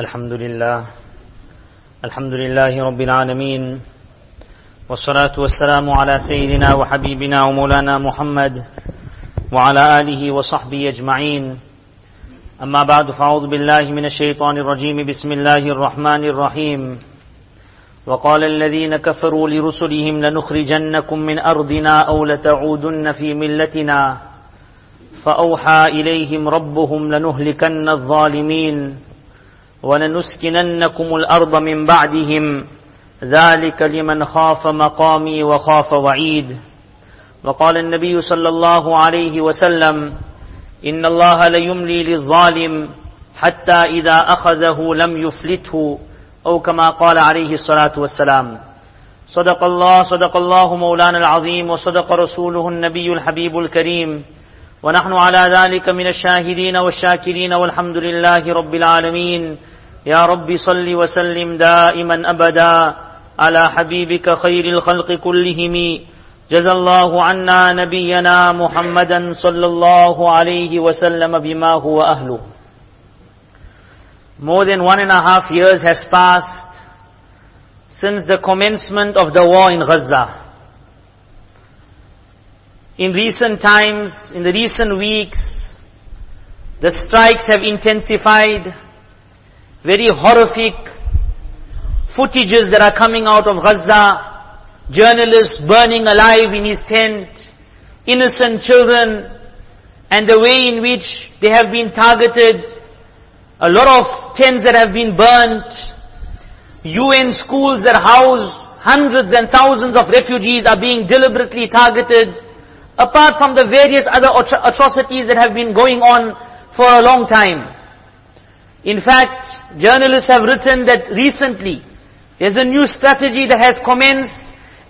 الحمد لله. الحمد لله رب العالمين. والصلاة والسلام على سيدنا وحبيبنا ومولانا محمد وعلى آله وصحبه أجمعين. أما بعد فأعوذ بالله من الشيطان الرجيم. بسم الله الرحمن الرحيم. وقال الذين كفروا لرسلهم لنخرجنكم من أرضنا أو لتعودن في ملتنا. فأوحى إليهم ربهم لنهلكن الظالمين. ولنسكننكم الأرض من بعدهم. ذلك لمن خاف مقامي وخاف وعيد. وقال النبي صلى الله عليه وسلم إن الله ليملي للظالم حتى إذا أخذه لم يفلته أو كما قال عليه الصلاة والسلام. صدق الله صدق الله مولانا العظيم وصدق رسوله النبي الحبيب الكريم. ونحن على ذلك من الشاهدين والشاكرين والحمد لله رب العالمين. يا رب صل وسلم دائما أبدا على حبيبك خير الخلق كلهم. جزى الله عنا نبينا محمدا صلى الله عليه وسلم بما هو أهله. More than one and a half years has passed since the commencement of the war in Gaza. In recent times, in the recent weeks, the strikes have intensified, very horrific footages that are coming out of Gaza, journalists burning alive in his tent, innocent children, and the way in which they have been targeted, a lot of tents that have been burnt, UN schools that house hundreds and thousands of refugees are being deliberately targeted, apart from the various other atrocities that have been going on for a long time. In fact, journalists have written that recently there's a new strategy that has commenced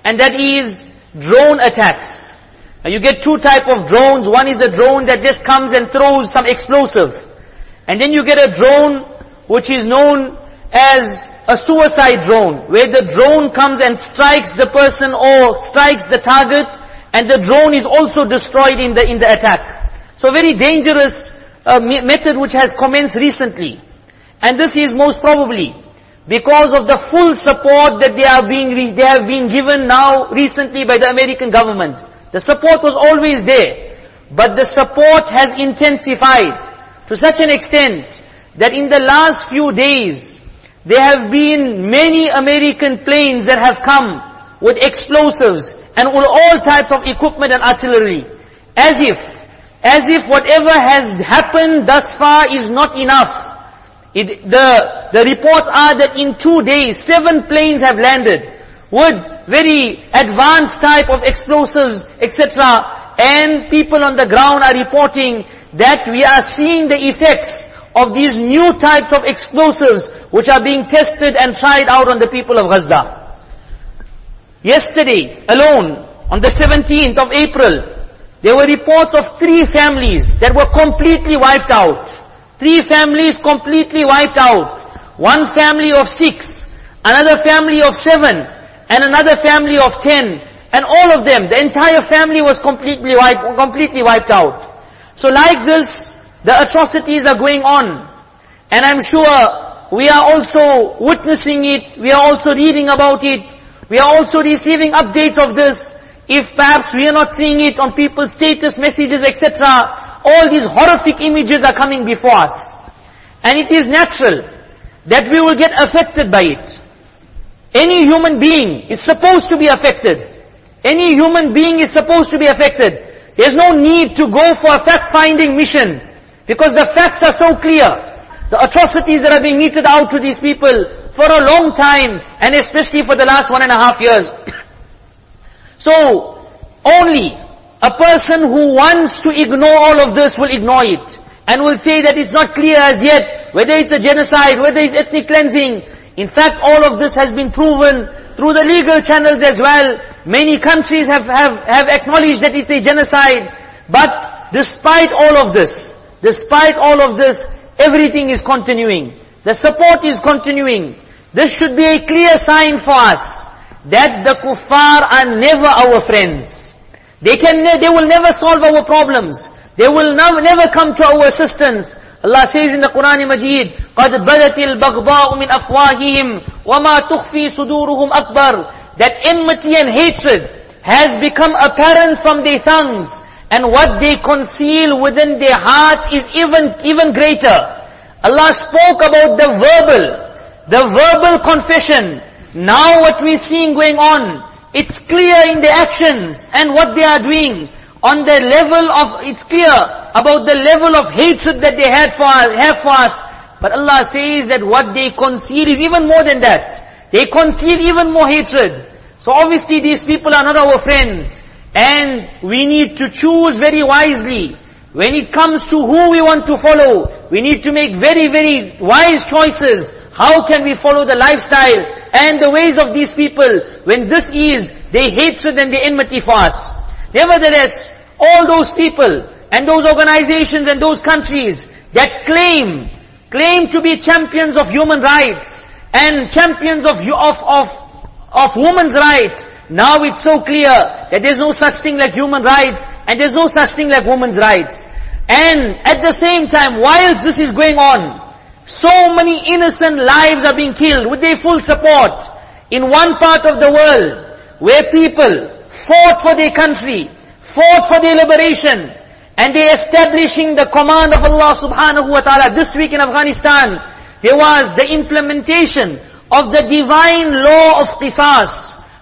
and that is drone attacks. Now you get two type of drones. One is a drone that just comes and throws some explosive. And then you get a drone which is known as a suicide drone, where the drone comes and strikes the person or strikes the target and the drone is also destroyed in the, in the attack. So very dangerous uh, method which has commenced recently. And this is most probably because of the full support that they are being, they have been given now recently by the American government. The support was always there. But the support has intensified to such an extent that in the last few days, there have been many American planes that have come with explosives and with all types of equipment and artillery. As if, as if whatever has happened thus far is not enough. It, the, the reports are that in two days, seven planes have landed with very advanced type of explosives, etc. And people on the ground are reporting that we are seeing the effects of these new types of explosives which are being tested and tried out on the people of Gaza. Yesterday alone, on the 17th of April, there were reports of three families that were completely wiped out. Three families completely wiped out. One family of six, another family of seven, and another family of ten. And all of them, the entire family was completely wiped, completely wiped out. So like this, the atrocities are going on. And I'm sure we are also witnessing it, we are also reading about it, we are also receiving updates of this. If perhaps we are not seeing it on people's status messages, etc., all these horrific images are coming before us. And it is natural that we will get affected by it. Any human being is supposed to be affected. Any human being is supposed to be affected. There's no need to go for a fact-finding mission. Because the facts are so clear. The atrocities that are being meted out to these people for a long time, and especially for the last one and a half years. so, only a person who wants to ignore all of this will ignore it. And will say that it's not clear as yet, whether it's a genocide, whether it's ethnic cleansing. In fact, all of this has been proven through the legal channels as well. Many countries have, have, have acknowledged that it's a genocide. But despite all of this, despite all of this, everything is continuing. The support is continuing. This should be a clear sign for us that the kuffar are never our friends. They can, they will never solve our problems. They will never, never come to our assistance. Allah says in the Quran Majid, قَدْ بَدَتِ الْبَغْضَاءُ مِنْ أَفْوَاهِهِمْ وَمَا تُخْفِي صُدُورُهُمْ أَكْبَرُ That enmity and hatred has become apparent from their tongues and what they conceal within their hearts is even, even greater. Allah spoke about the verbal, the verbal confession. Now what we're seeing going on, it's clear in the actions and what they are doing on the level of, it's clear about the level of hatred that they had for, have for us. But Allah says that what they conceal is even more than that. They conceal even more hatred. So obviously these people are not our friends. And we need to choose very wisely. When it comes to who we want to follow, we need to make very, very wise choices. How can we follow the lifestyle and the ways of these people when this is their hatred and their enmity for us? Nevertheless, all those people and those organizations and those countries that claim, claim to be champions of human rights and champions of, of, of, of women's rights, now it's so clear that there's no such thing like human rights and there's no such thing like women's rights. And at the same time, whilst this is going on, so many innocent lives are being killed with their full support in one part of the world where people fought for their country, fought for their liberation, and they're establishing the command of Allah subhanahu wa ta'ala. This week in Afghanistan, there was the implementation of the divine law of qisas,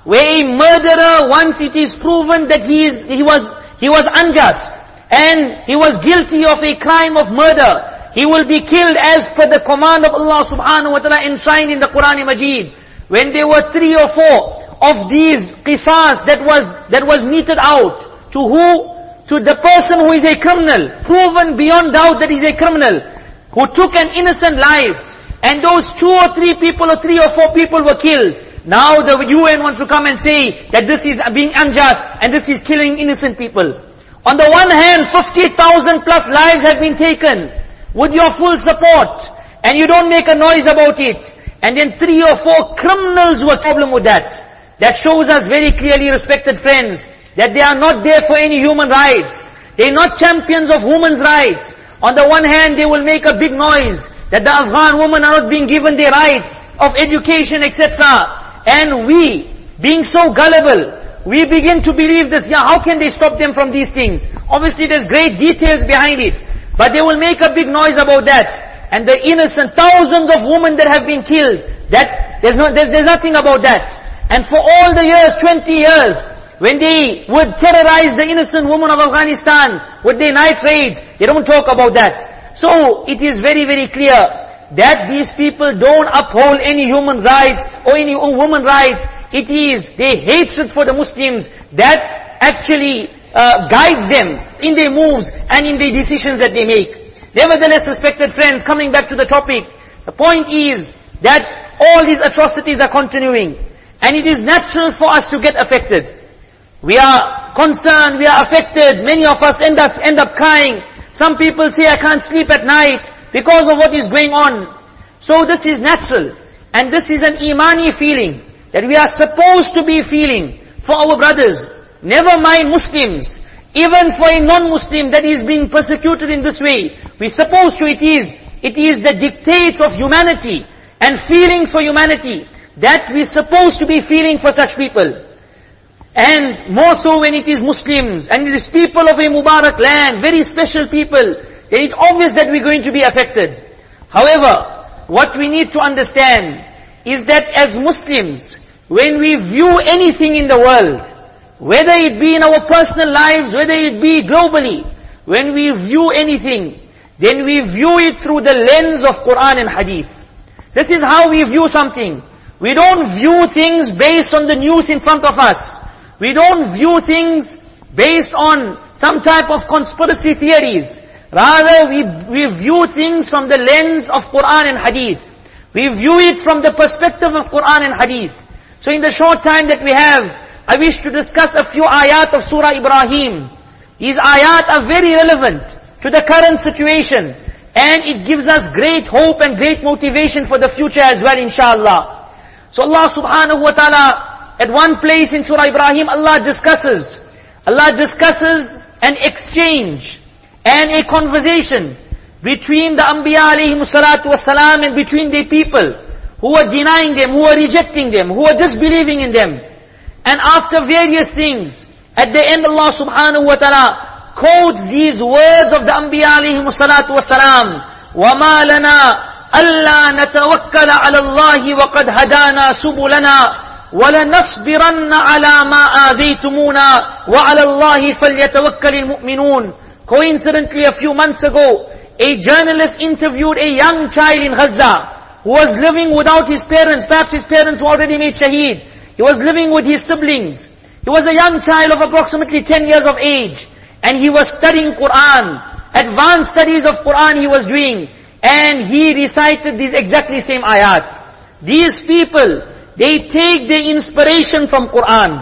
where a murderer, once it is proven that he, is, he, was, he was unjust, and he was guilty of a crime of murder, he will be killed as per the command of Allah subhanahu wa ta'ala enshrined in the Quran and Majid. When there were three or four of these qisas that was, that was meted out, to who? To the person who is a criminal, proven beyond doubt that he's a criminal, who took an innocent life, and those two or three people or three or four people were killed. Now the UN wants to come and say that this is being unjust and this is killing innocent people. On the one hand, 50,000 plus lives have been taken with your full support and you don't make a noise about it. And then three or four criminals were problem with that. That shows us very clearly, respected friends, that they are not there for any human rights. They're not champions of women's rights. On the one hand, they will make a big noise that the Afghan women are not being given their rights of education, etc. And we, being so gullible, we begin to believe this, yeah, how can they stop them from these things? Obviously there's great details behind it. But they will make a big noise about that. And the innocent, thousands of women that have been killed, that, there's, no, there's, there's nothing about that. And for all the years, 20 years, when they would terrorize the innocent women of Afghanistan with their night raids, they don't talk about that. So it is very, very clear that these people don't uphold any human rights or any woman rights. It is their hatred for the Muslims that actually uh, guides them in their moves and in the decisions that they make. Nevertheless, respected friends, coming back to the topic, the point is that all these atrocities are continuing. And it is natural for us to get affected. We are concerned, we are affected, many of us end up, end up crying. Some people say, I can't sleep at night because of what is going on. So this is natural. And this is an imani feeling that we are supposed to be feeling for our brothers. Never mind Muslims. Even for a non-Muslim that is being persecuted in this way. We're supposed to, it is, it is the dictates of humanity and feelings for humanity that we're supposed to be feeling for such people. And more so when it is Muslims, and it is people of a Mubarak land, very special people, it's obvious that we're going to be affected. However, what we need to understand is that as Muslims, when we view anything in the world, whether it be in our personal lives, whether it be globally, when we view anything, then we view it through the lens of Quran and Hadith. This is how we view something. We don't view things based on the news in front of us. We don't view things based on some type of conspiracy theories. Rather, we, we view things from the lens of Quran and Hadith. We view it from the perspective of Quran and Hadith. So in the short time that we have, I wish to discuss a few ayat of Surah Ibrahim. These ayat are very relevant to the current situation. And it gives us great hope and great motivation for the future as well, inshallah. So Allah subhanahu wa ta'ala at one place in Surah Ibrahim, Allah discusses, Allah discusses an exchange and a conversation between the Anbiya alayhi salatu wasalam and between the people who were denying them, who were rejecting them, who were disbelieving in them. And after various things, at the end Allah subhanahu wa ta'ala quotes these words of the Anbiya alayhi salatu wasalam, وَمَا لَنَا أَلَّا نَتَوَكَّلَ عَلَى اللَّهِ وَقَدْ هَدَانَا سُبُلَنَا وَلَنَصْبِرَنَّ عَلَى مَا آذَيْتُمُونَا وَعَلَى اللَّهِ فَلْيَتَوَكَّلِ الْمُؤْمِنُونَ Coincidentally, a few months ago, a journalist interviewed a young child in Gaza who was living without his parents. Perhaps his parents were already made shaheed. He was living with his siblings. He was a young child of approximately 10 years of age. And he was studying Quran. Advanced studies of Quran he was doing. And he recited these exactly same ayat. These people, they take their inspiration from Quran.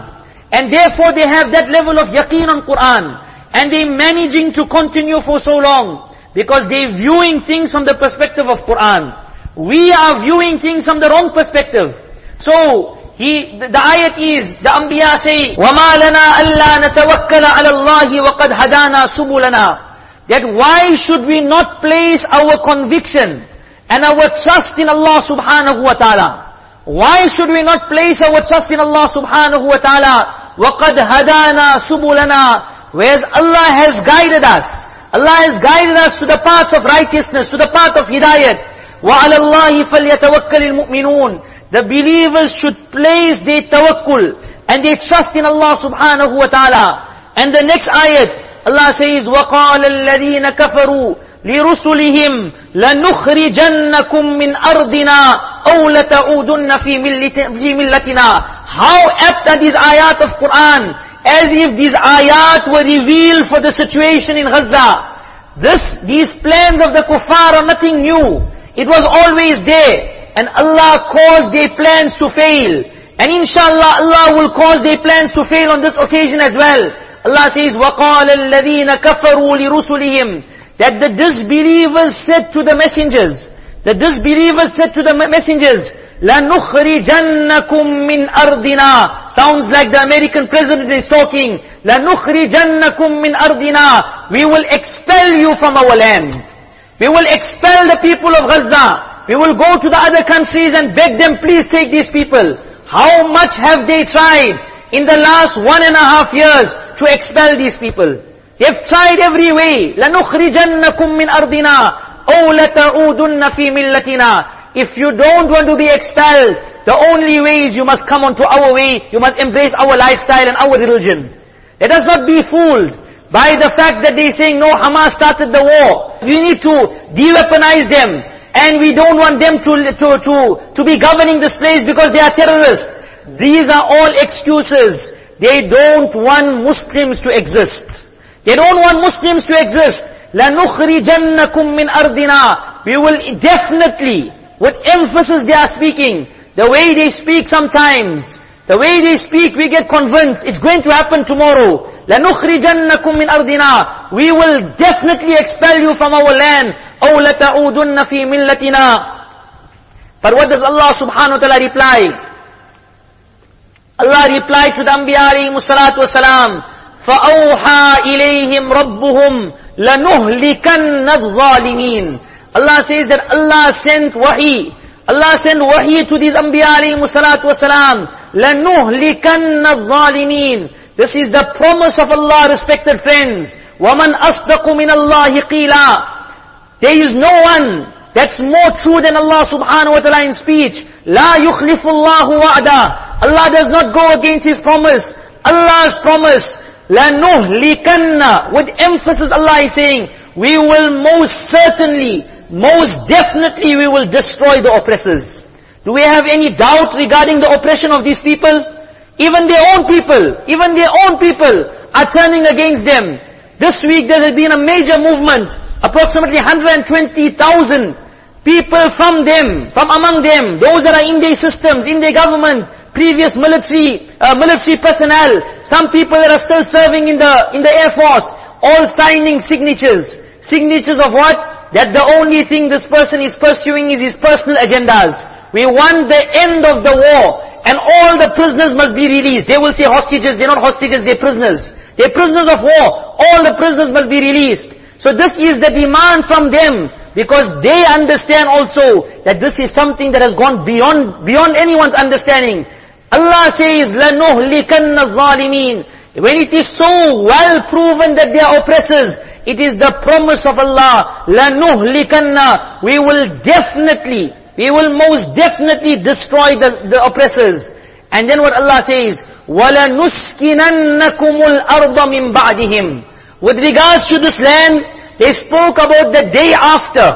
And therefore they have that level of yaqeen on Quran. And they managing to continue for so long. Because they're viewing things from the perspective of Quran. We are viewing things from the wrong perspective. So, he, the, the ayat is, the Anbiya say, وَمَا لَنَا أَلَّا نَتَوَكَّلَ عَلَى اللَّهِ وَقَدْ هَدَانَا سُبُلَنَا That why should we not place our conviction and our trust in Allah subhanahu wa ta'ala? Why should we not place our trust in Allah subhanahu wa ta'ala? وَقَدْ هَدَانَا سُبُلَنَا Whereas Allah has guided us. Allah has guided us to the path of righteousness, to the path of hidayat. وَعَلَى اللَّهِ فَلْيَتَوَكَّلِ الْمُؤْمِنُونَ The believers should place their tawakkul and their trust in Allah subhanahu wa ta'ala. And the next ayat, Allah says, وَقَالَ الَّذِينَ كَفَرُوا لِرُسُلِهِمْ لَنُخْرِجَنَّكُمْ مِنْ أَرْضِنَا أَوْ لَتَعُودُنَّ فِي مِلَّتِنَا How apt are these ayat of Quran as if these ayat were revealed for the situation in Gaza. This, these plans of the kuffar are nothing new. It was always there. And Allah caused their plans to fail. And inshallah, Allah will cause their plans to fail on this occasion as well. Allah says, وَقَالَ الَّذِينَ كَفَرُوا لِرُسُلِهِمْ That the disbelievers said to the messengers, the disbelievers said to the messengers, لَنُخْرِجَنَّكُمْ مِنْ أَرْضِنَا Sounds like the American president is talking. لَنُخْرِجَنَّكُمْ مِنْ أَرْضِنَا We will expel you from our land. We will expel the people of Gaza. We will go to the other countries and beg them, please take these people. How much have they tried in the last one and a half years to expel these people? They've tried every way. لَنُخْرِجَنَّكُمْ مِنْ أَرْضِنَا أَوْ لَتَعُودُنَّ فِي مِلَّتِنَا if you don't want to be expelled, the only way is you must come onto our way, you must embrace our lifestyle and our religion. Let us not be fooled by the fact that they're saying, no, Hamas started the war. We need to de-weaponize them. And we don't want them to, to, to, to be governing this place because they are terrorists. These are all excuses. They don't want Muslims to exist. They don't want Muslims to exist. لَنُخْرِجَنَّكُمْ مِنْ أَرْضِنَا We will definitely what emphasis they are speaking. The way they speak sometimes. The way they speak, we get convinced it's going to happen tomorrow. لَنُخْرِجَنَّكُمْ مِنْ أَرْضِنَا We will definitely expel you from our land. أَوْ لَتَعُودُنَّ فِي مِلَّتِنَا But what does Allah subhanahu wa ta'ala reply? Allah replied to the Anbiya alayhi salatu wasalam, فَأَوْحَى إِلَيْهِمْ رَبُّهُمْ لَنُهْلِكَنَّ الظَّالِمِينَ Allah says that Allah sent wahi. Allah sent wahi to these Anbiya alayhi salatu wasalam. لَنُهْلِكَنَّ الظَّالِمِينَ This is the promise of Allah, respected friends. وَمَنْ أَصْدَقُ مِنَ اللَّهِ قِيلًا There is no one that's more true than Allah subhanahu wa ta'ala in speech. لَا يُخْلِفُ اللَّهُ وَعْدًا Allah does not go against His promise. Allah's promise. لَنُهْلِكَنَّ With emphasis Allah is saying, we will most certainly most definitely we will destroy the oppressors. Do we have any doubt regarding the oppression of these people? Even their own people, even their own people are turning against them. This week there has been a major movement, approximately 120,000 people from them, from among them, those that are in their systems, in their government, previous military, uh, military personnel, some people that are still serving in the, in the Air Force, all signing signatures. Signatures of what? that the only thing this person is pursuing is his personal agendas. We want the end of the war and all the prisoners must be released. They will say hostages, they're not hostages, they're prisoners. They're prisoners of war. All the prisoners must be released. So this is the demand from them because they understand also that this is something that has gone beyond, beyond anyone's understanding. Allah says, لَنُهْلِكَنَّ الظَّالِمِينَ When it is so well proven that they are oppressors, it is the promise of Allah, لَنُهْلِكَنَّ We will definitely, we will most definitely destroy the, the oppressors. And then what Allah says, وَلَنُسْكِنَنَّكُمُ الْأَرْضَ مِنْ بَعْدِهِمْ with regards to this land, they spoke about the day after.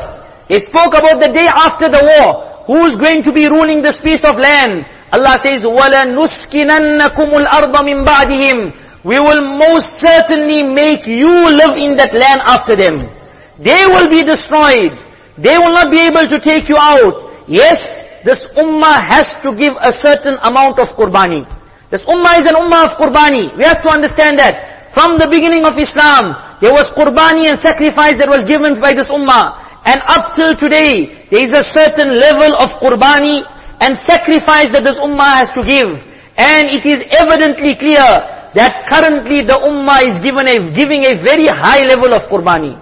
They spoke about the day after the war. Who's going to be ruling this piece of land? Allah says, وَلَنُسْكِنَنَّكُمُ الْأَرْضَ مِنْ بَعْدِهِمْ we will most certainly make you live in that land after them. They will be destroyed. They will not be able to take you out. Yes, this ummah has to give a certain amount of qurbani. This ummah is an ummah of qurbani. We have to understand that. From the beginning of Islam, there was qurbani and sacrifice that was given by this ummah. And up till today, there is a certain level of qurbani and sacrifice that this ummah has to give. And it is evidently clear that currently the ummah is given a, giving a very high level of qurbani.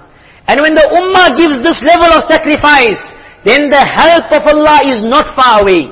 And when the ummah gives this level of sacrifice, then the help of Allah is not far away.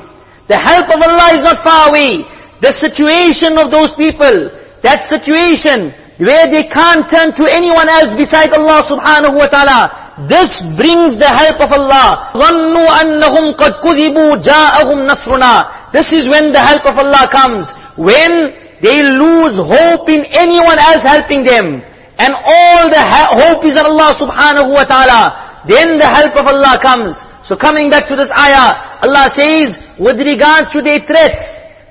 The help of Allah is not far away. The situation of those people, that situation where they can't turn to anyone else besides Allah subhanahu wa ta'ala. This brings the help of Allah. ظَنُّوا أَنَّهُمْ قَدْ كُذِبُوا جَاءَهُمْ نَصْرُنَا This is when the help of Allah comes. When they lose hope in anyone else helping them. And all the hope is in Allah subhanahu wa ta'ala. Then the help of Allah comes. So coming back to this ayah, Allah says, with regards to their threats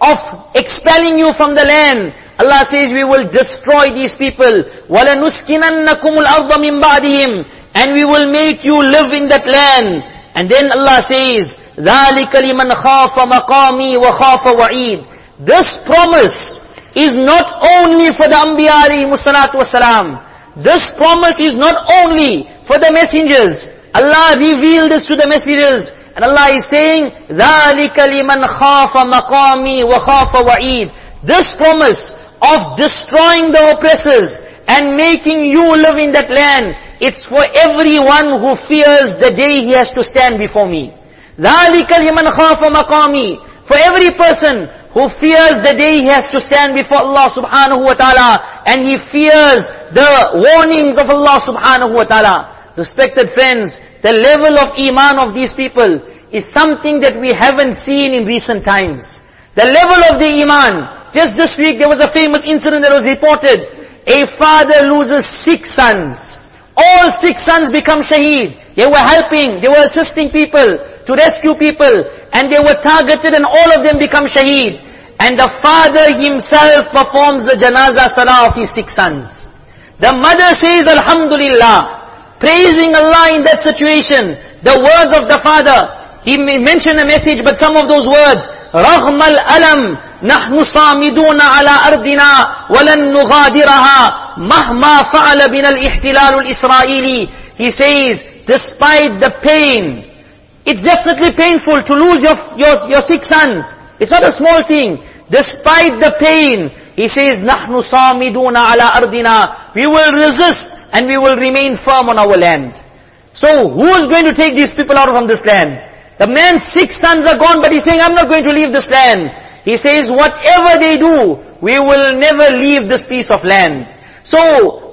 of expelling you from the land, Allah says we will destroy these people. وَلَنُسْكِنَنَّكُمُ الْأَرْضَ مِنْ بَعْدِهِمْ And we will make you live in that land. And then Allah says, ذَلِكَ لِمَنْ خَافَ مَقَامِي وَخَافَ وَعِيدٍ This promise is not only for the Anbiya alayhi salatu wasalam. This promise is not only for the messengers. Allah revealed this to the messengers. And Allah is saying, ذَلِكَ لِمَنْ خَافَ مَقَامِي وَخَافَ وَعِيدٍ This promise of destroying the oppressors and making you live in that land. It's for everyone who fears the day he has to stand before me. ذَلِكَ لِمَنْ خَافَ مَقَامِي For every person who fears the day he has to stand before Allah subhanahu wa ta'ala and he fears the warnings of Allah subhanahu wa ta'ala. Respected friends, the level of iman of these people is something that we haven't seen in recent times. The level of the iman, just this week there was a famous incident that was reported. A father loses six sons. All six sons become shaheed. They were helping, they were assisting people to rescue people. And they were targeted and all of them become shaheed. And the father himself performs the janaza salah of his six sons. The mother says Alhamdulillah, praising Allah in that situation. The words of the father, he mentioned a message but some of those words, رغم الألم نحن صامدون على أرضنا ولن نغادرها مهما فعل بنا الاحتلال الإسرائيلي He says, despite the pain, it's definitely painful to lose your, your, your six sons. It's not a small thing. Despite the pain, he says, نحن صامدون على أرضنا We will resist and we will remain firm on our land. So who is going to take these people out from this land? The man's six sons are gone, but he's saying, I'm not going to leave this land. He says, whatever they do, we will never leave this piece of land. So,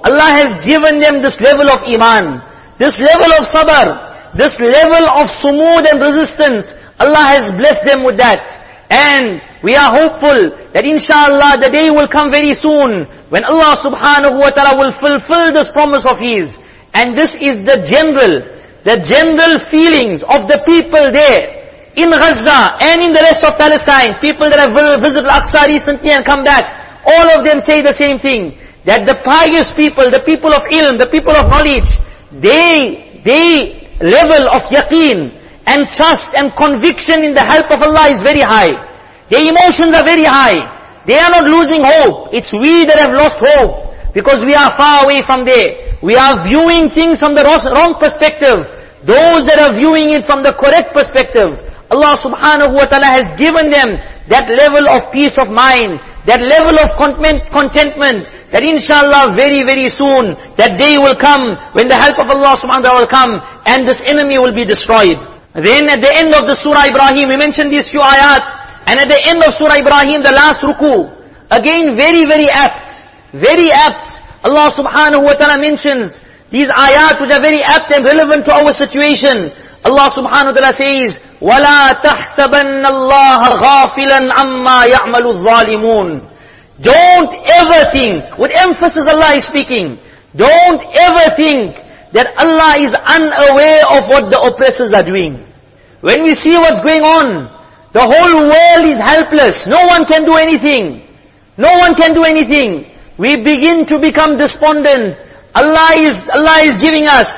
Allah has given them this level of iman, this level of sabr, this level of sumud and resistance. Allah has blessed them with that. And we are hopeful that inshallah the day will come very soon when Allah subhanahu wa ta'ala will fulfill this promise of His. And this is the general the general feelings of the people there in Gaza and in the rest of Palestine, people that have visited Al-Aqsa recently and come back, all of them say the same thing, that the pious people, the people of ilm, the people of knowledge, they, they level of yaqeen and trust and conviction in the help of Allah is very high. Their emotions are very high. They are not losing hope. It's we that have lost hope because we are far away from there. We are viewing things from the wrong perspective. Those that are viewing it from the correct perspective, Allah subhanahu wa ta'ala has given them that level of peace of mind, that level of contentment, that inshallah very, very soon, that day will come when the help of Allah subhanahu wa ta'ala will come and this enemy will be destroyed. Then at the end of the Surah Ibrahim, we mentioned these few ayat, and at the end of Surah Ibrahim, the last ruku, again very, very apt, very apt. Allah subhanahu wa ta'ala mentions these ayat which are very apt and relevant to our situation. Allah subhanahu wa ta'ala says, وَلَا تَحْسَبَنَّ اللَّهَ غَافِلًا عَمَّا يَعْمَلُ الظَّالِمُونَ don't ever think, with emphasis Allah is speaking, don't ever think that Allah is unaware of what the oppressors are doing. When we see what's going on, the whole world is helpless. No one can do anything. No one can do anything. We begin to become despondent. Allah is, Allah is giving us,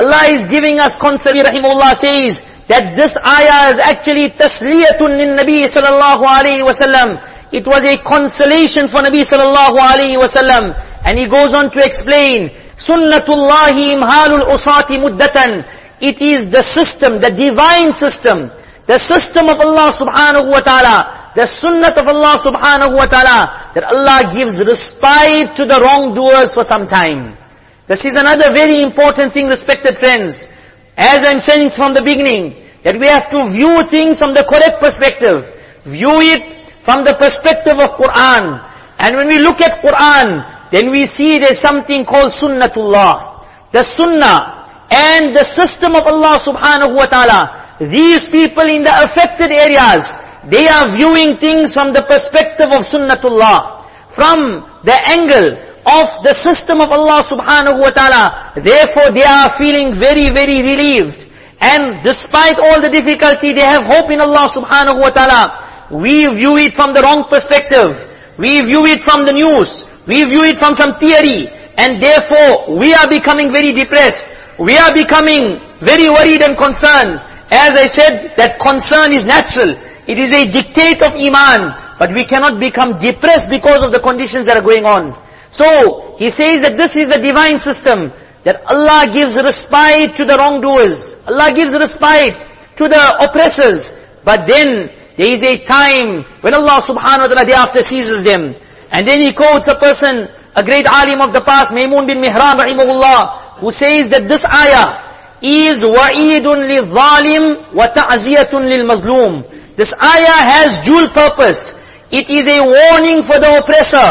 Allah is giving us, Qansabi rahimullah says, that this ayah is actually tasliyatun lin Nabi sallallahu alayhi wa sallam. It was a consolation for Nabi sallallahu alaihi wasallam. And he goes on to explain, Sunnatullahi imhalul usati muddatan. It is the system, the divine system, the system of Allah subhanahu wa ta'ala, the sunnah of Allah subhanahu wa ta'ala, that Allah gives respite to the wrongdoers for some time. This is another very important thing, respected friends. As I'm saying from the beginning, that we have to view things from the correct perspective. View it from the perspective of Quran. And when we look at Quran, then we see there's something called Sunnatullah. The Sunnah and the system of Allah subhanahu wa ta'ala. These people in the affected areas, they are viewing things from the perspective of Sunnatullah. From the angle of the system of Allah subhanahu wa ta'ala. Therefore they are feeling very, very relieved. And despite all the difficulty, they have hope in Allah subhanahu wa ta'ala. We view it from the wrong perspective. We view it from the news. We view it from some theory. And therefore, we are becoming very depressed. We are becoming very worried and concerned. As I said, that concern is natural. It is a dictate of Iman. But we cannot become depressed because of the conditions that are going on. So, he says that this is the divine system. That Allah gives respite to the wrongdoers. Allah gives respite to the oppressors. But then, there is a time when Allah subhanahu wa ta'ala thereafter seizes them. And then he quotes a person, a great alim of the past, Maymun bin Mihran rahimahullah, who says that this ayah is وَعِيدٌ لِلظَّالِمِ وَتَعْزِيَةٌ لِلْمَظْلُومِ This ayah has dual purpose. It is a warning for the oppressor.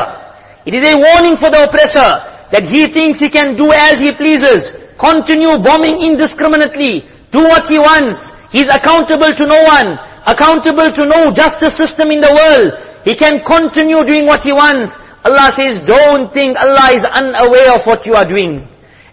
It is a warning for the oppressor that he thinks he can do as he pleases. Continue bombing indiscriminately. Do what he wants. He's accountable to no one accountable to no justice system in the world. He can continue doing what he wants. Allah says, don't think Allah is unaware of what you are doing.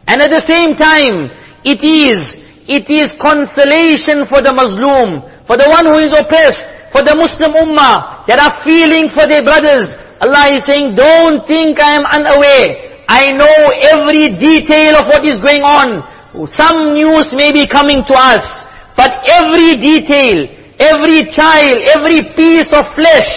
And at the same time, it is, it is consolation for the Muslim, for the one who is oppressed, for the Muslim Ummah, that are feeling for their brothers. Allah is saying, don't think I am unaware. I know every detail of what is going on. Some news may be coming to us, but every detail, Every child, every piece of flesh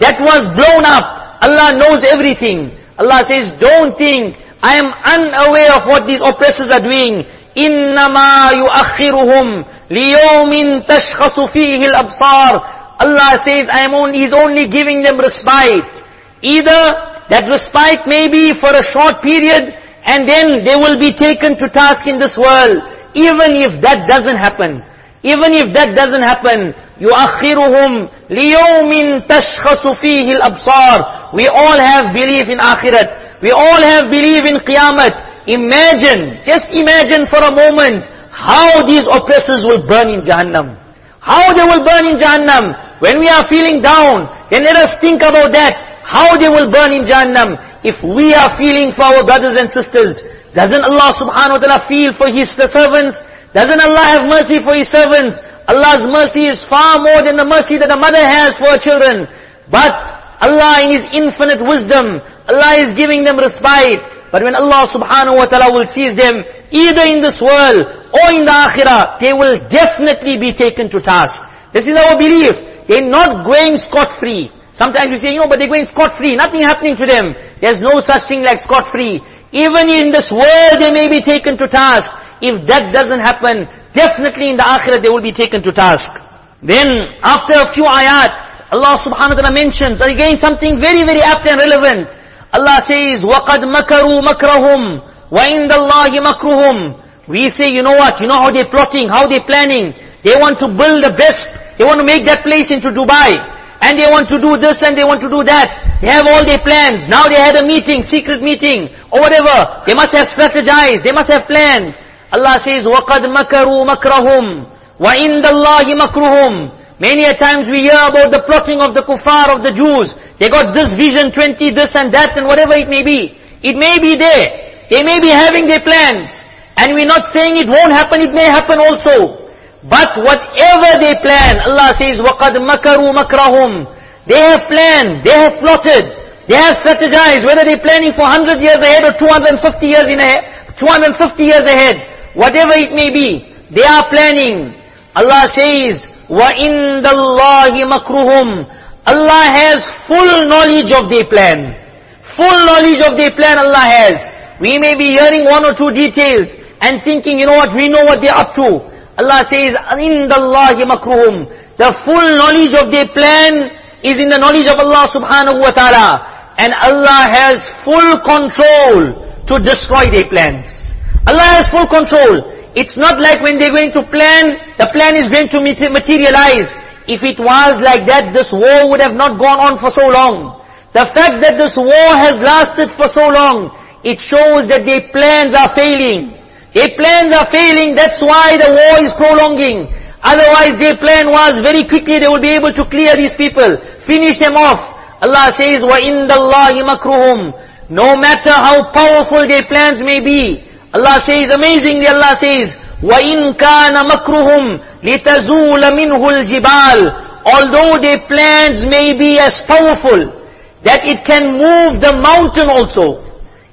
that was blown up, Allah knows everything. Allah says, don't think, I am unaware of what these oppressors are doing. إِنَّمَا يُؤَخِّرُهُمْ لِيَوْمٍ تَشْخَصُ فِيهِ الْأَبْصَارِ Allah says, I am only, He's only giving them respite. Either that respite may be for a short period, and then they will be taken to task in this world. Even if that doesn't happen, even if that doesn't happen, يُؤَخِّرُهُمْ لِيَوْمٍ تَشْخَصُ فِيهِ الْأَبْصَارِ We all have belief in akhirat. We all have belief in qiyamah. Imagine, just imagine for a moment, how these oppressors will burn in Jahannam. How they will burn in Jahannam. When we are feeling down, then let us think about that. How they will burn in Jahannam. If we are feeling for our brothers and sisters, doesn't Allah subhanahu wa ta'ala feel for His servants? Doesn't Allah have mercy for His servants? Allah's mercy is far more than the mercy that a mother has for her children. But Allah in His infinite wisdom, Allah is giving them respite. But when Allah subhanahu wa ta'ala will seize them, either in this world or in the akhirah, they will definitely be taken to task. This is our belief. They're not going scot-free. Sometimes we say, you know, but they're going scot-free. Nothing happening to them. There's no such thing like scot-free. Even in this world, they may be taken to task. If that doesn't happen, definitely in the akhirah they will be taken to task. Then, after a few ayat, Allah subhanahu wa ta'ala mentions again something very, very apt and relevant. Allah says, وَقَدْ مَكَرُوا مَكْرَهُمْ وَإِنْدَ اللَّهِ مَكْرُهُمْ We say, you know what, you know how they're plotting, how they're planning. They want to build the best, they want to make that place into Dubai. And they want to do this and they want to do that. They have all their plans. Now they had a meeting, secret meeting, or whatever. They must have strategized, they must have planned. Allah says, وَقَدْ مَكَرُوا مَكْرَهُمْ وَإِنْدَ اللَّهِ مَكْرُهُمْ Many a times we hear about the plotting of the kuffar of the Jews. They got this vision, 20, this and that and whatever it may be. It may be there. They may be having their plans. And we're not saying it won't happen, it may happen also. But whatever they plan, Allah says, وَقَدْ مَكَرُوا مَكْرَهُمْ They have planned, they have plotted, they have strategized, whether they're planning for 100 years ahead or 250 years in ahead, 250 years ahead, whatever it may be, they are planning. Allah says, وَإِنَّ اللَّهِ مَكْرُهُمْ Allah has full knowledge of their plan. Full knowledge of their plan Allah has. We may be hearing one or two details and thinking, you know what, we know what they're up to. Allah says, إِنَّ اللَّهِ مَكْرُهُمْ The full knowledge of their plan is in the knowledge of Allah subhanahu wa ta'ala. And Allah has full control to destroy their plans. Allah has full control. It's not like when they're going to plan, the plan is going to materialize. If it was like that, this war would have not gone on for so long. The fact that this war has lasted for so long, it shows that their plans are failing. Their plans are failing, that's why the war is prolonging. Otherwise their plan was very quickly they will be able to clear these people, finish them off. Allah says, وَإِنَّ اللَّهِ مَكْرُهُمْ No matter how powerful their plans may be, Allah says, amazingly Allah says, وَإِن كَانَ مَكْرُهُمْ لِتَزُولَ مِنْهُ الْجِبَالِ Although their plans may be as powerful, that it can move the mountain also.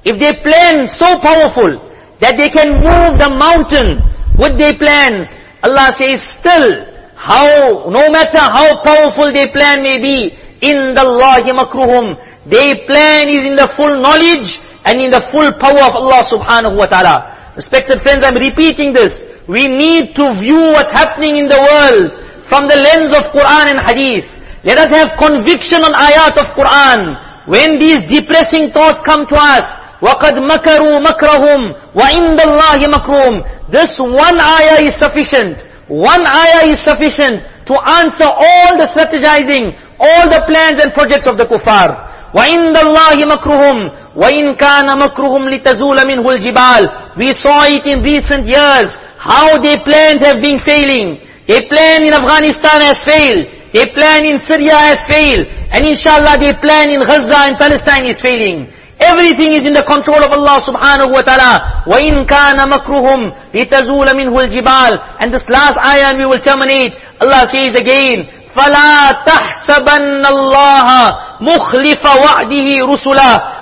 If they plan so powerful, that they can move the mountain with their plans, Allah says, still, how, no matter how powerful their plan may be, in the Allahi makruhum, their plan is in the full knowledge and in the full power of Allah subhanahu wa ta'ala. Respected friends, I'm repeating this. We need to view what's happening in the world from the lens of Quran and Hadith. Let us have conviction on ayat of Quran. When these depressing thoughts come to us, وَقَدْ مَكَرُوا مَكْرَهُمْ وَإِنَّ اللَّهِ مَكْرُهُمْ This one ayah is sufficient. One ayah is sufficient to answer all the strategizing, all the plans and projects of the kuffar. وَإِنَّ اللَّهِ مَكْرُهُمْ وَإِن كَانَ مَكْرُهُمْ لِتَزُولَ مِنْهُ الْجِبَالِ We saw it in recent years, how their plans have been failing. Their plan in Afghanistan has failed. Their plan in Syria has failed. And inshallah their plan in Gaza and Palestine is failing. Everything is in the control of Allah subhanahu wa ta'ala. وَإِن كَانَ مَكْرُهُمْ لِتَزُولَ مِنْهُ الْجِبَالِ And this last ayah we will terminate. Allah says again,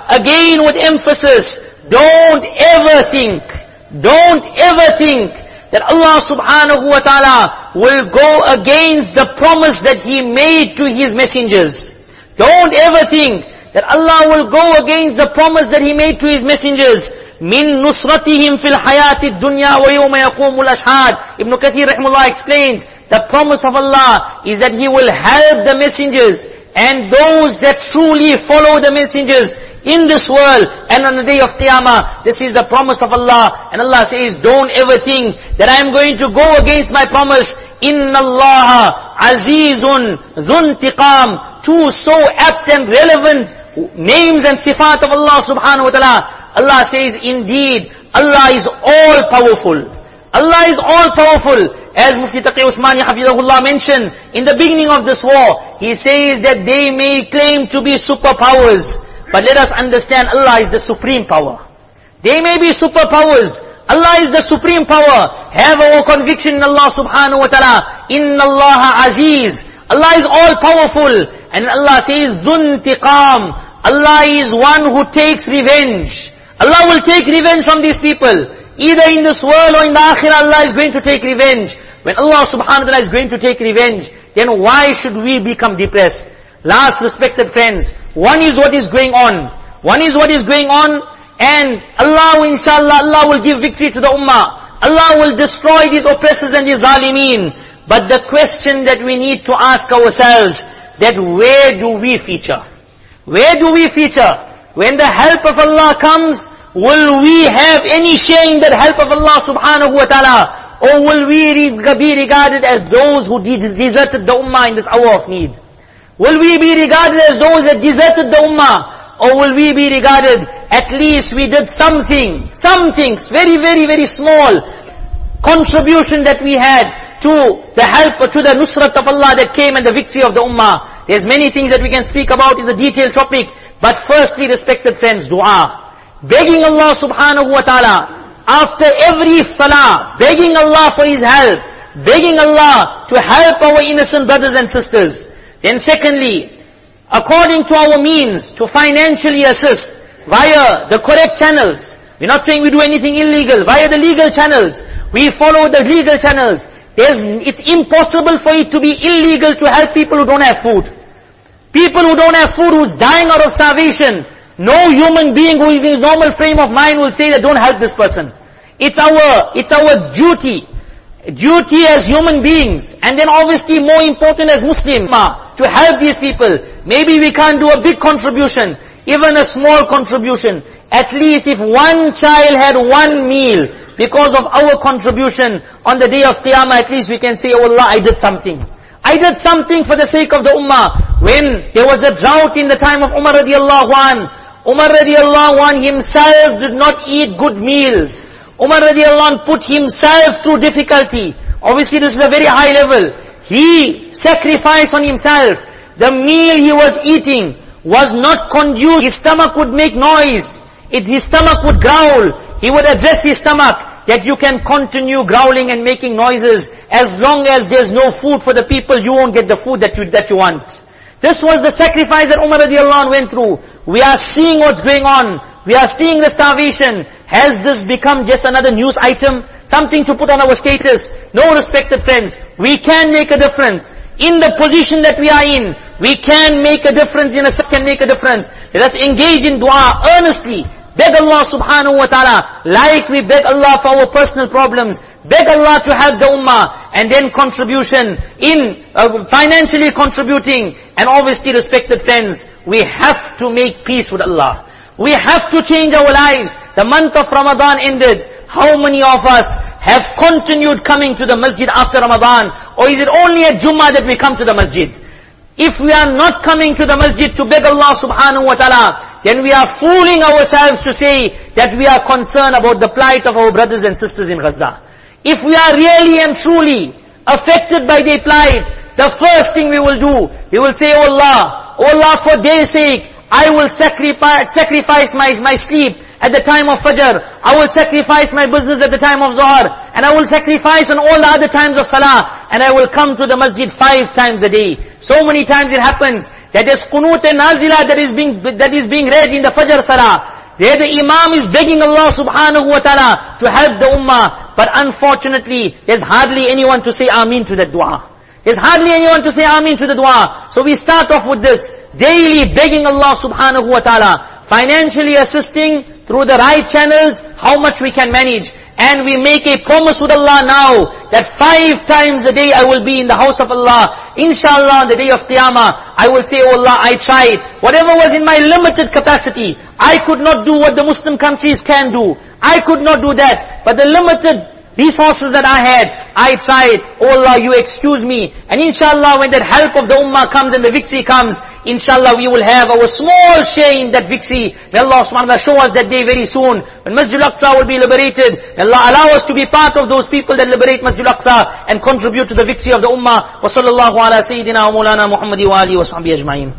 Again with emphasis, don't ever think, don't ever think that Allah subhanahu wa ta'ala will go against the promise that He made to His messengers. Don't ever think that Allah will go against the promise that He made to His messengers. Min nusratihim fil hayati dunya wa yawma yaqumul ashhad. Ibn Kathir rahimullah explains, the promise of Allah is that He will help the messengers and those that truly follow the messengers in this world and on the day of Qiyamah. This is the promise of Allah. And Allah says, don't ever think that I am going to go against my promise. Inna Allah azizun zuntiqam. two so apt and relevant names and sifat of Allah subhanahu wa ta'ala. Allah says, indeed, Allah is all powerful. Allah is all powerful. As Mufti Taqi Uthmani Hafizahullah mentioned in the beginning of this war, he says that they may claim to be superpowers, but let us understand Allah is the supreme power. They may be superpowers. Allah is the supreme power. Have our conviction in Allah subhanahu wa ta'ala. Inna Allah aziz. Allah is all powerful. And Allah says, Zuntiqam. Allah is one who takes revenge. Allah will take revenge from these people. Either in this world or in the akhirah, Allah is going to take revenge. When Allah subhanahu wa ta'ala is going to take revenge, then why should we become depressed? Last respected friends, one is what is going on. One is what is going on, and Allah, inshallah, Allah will give victory to the ummah. Allah will destroy these oppressors and these zalimeen. But the question that we need to ask ourselves, that where do we feature? Where do we feature? when the help of Allah comes, will we have any share in that help of Allah subhanahu wa ta'ala? Or will we be regarded as those who deserted the ummah in this hour of need? Will we be regarded as those that deserted the ummah? Or will we be regarded, at least we did something, some things, very, very, very small contribution that we had to the help, to the nusrat of Allah that came and the victory of the ummah. There's many things that we can speak about, it's a detailed topic. But firstly, respected friends, dua. Begging Allah subhanahu wa ta'ala, after every salah, begging Allah for His help, begging Allah to help our innocent brothers and sisters. Then secondly, according to our means, to financially assist via the correct channels. We're not saying we do anything illegal, via the legal channels. We follow the legal channels. There's, it's impossible for it to be illegal to help people who don't have food. People who don't have food, who's dying out of starvation. No human being who is in his normal frame of mind will say that don't help this person. It's our, it's our duty. Duty as human beings. And then obviously more important as Muslim to help these people. Maybe we can't do a big contribution, even a small contribution. At least if one child had one meal because of our contribution on the day of Qiyamah, at least we can say, oh Allah, I did something. I did something for the sake of the ummah. When there was a drought in the time of Umar radiallahu an, Umar radiallahu an himself did not eat good meals. Umar radiallahu an put himself through difficulty. Obviously this is a very high level. He sacrificed on himself. The meal he was eating was not conducive. His stomach would make noise. It, his stomach would growl. He would address his stomach that you can continue growling and making noises as long as there's no food for the people, you won't get the food that you, that you want. This was the sacrifice that Umar radiallahu anh went through. We are seeing what's going on. We are seeing the starvation. Has this become just another news item? Something to put on our status? No respected friends. We can make a difference. In the position that we are in, we can make a difference in a can make a difference. Let us engage in dua earnestly. Beg Allah subhanahu wa ta'ala, like we beg Allah for our personal problems. Beg Allah to help the ummah, and then contribution in uh, financially contributing, and obviously respected friends, we have to make peace with Allah. We have to change our lives. The month of Ramadan ended. How many of us have continued coming to the masjid after Ramadan? Or is it only at Jummah that we come to the masjid? If we are not coming to the masjid to beg Allah subhanahu wa ta'ala, then we are fooling ourselves to say that we are concerned about the plight of our brothers and sisters in Gaza. If we are really and truly affected by their plight, the first thing we will do, we will say, Oh Allah, Oh Allah for their sake, I will sacrifice, sacrifice my, my sleep at the time of Fajr. I will sacrifice my business at the time of Zohar. And I will sacrifice on all the other times of Salah. And I will come to the masjid five times a day. So many times it happens that there's qunut and nazila that is being, that is being read in the Fajr Salah. There the Imam is begging Allah subhanahu wa ta'ala to help the ummah. But unfortunately, there's hardly anyone to say Ameen to that dua. There's hardly anyone to say Ameen to the dua. So we start off with this daily begging Allah subhanahu wa ta'ala, financially assisting through the right channels, how much we can manage. And we make a promise with Allah now, that five times a day I will be in the house of Allah. Inshallah on the day of Qiyamah, I will say, Oh Allah, I tried. Whatever was in my limited capacity, I could not do what the Muslim countries can do. I could not do that. But the limited resources that I had, I tried. Oh Allah, you excuse me. And inshallah, when that help of the ummah comes and the victory comes, inshallah we will have our small share in that victory. May Allah subhanahu wa ta'ala show us that day very soon. When Masjid al-Aqsa will be liberated, may Allah allow us to be part of those people that liberate Masjid al-Aqsa and contribute to the victory of the ummah. Wa sallallahu ala sayyidina wa mulana Muhammadi wa alihi wa ajma'in.